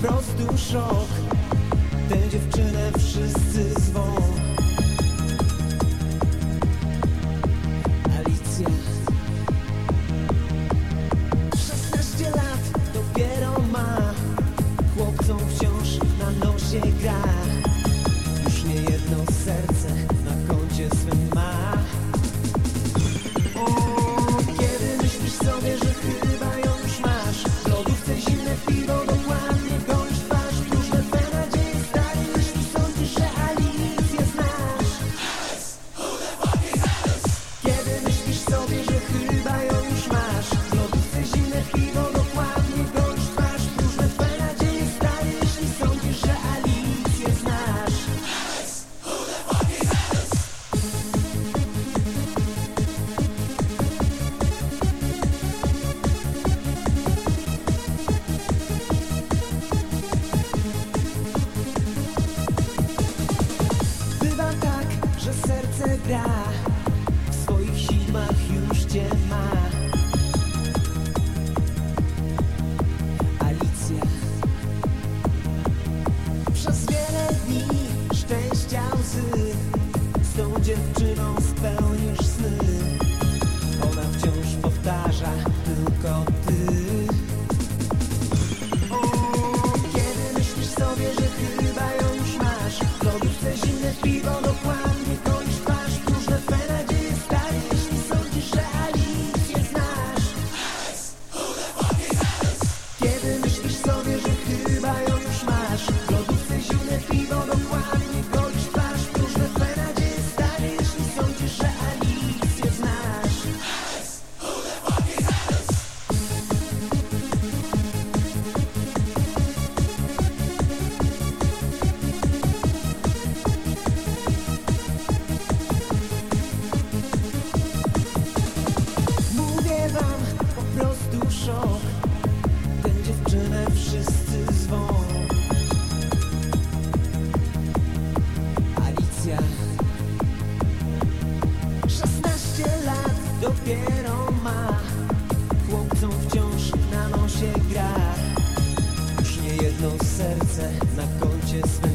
prostu szok. Tę dziewczynę wszyscy serce gra. W swoich siłach już cię ma. Alicja Przez wiele dni szczęścia łzy. Z tą dziewczyną spełnisz sny. Ona wciąż powtarza tylko ty. O, kiedy myślisz sobie, że chyba ją już masz Robisz te zimne piwo dokładnie na koncie swym.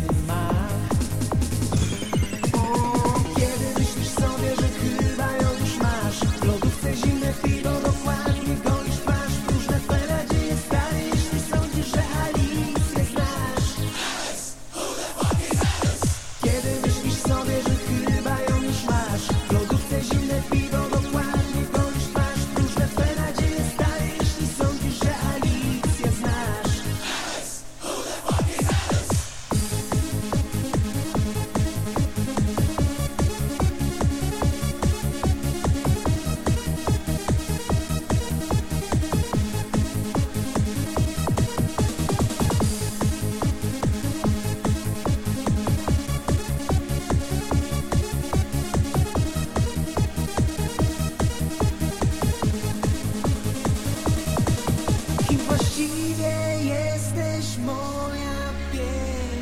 i właściwie jesteś moja pieśń.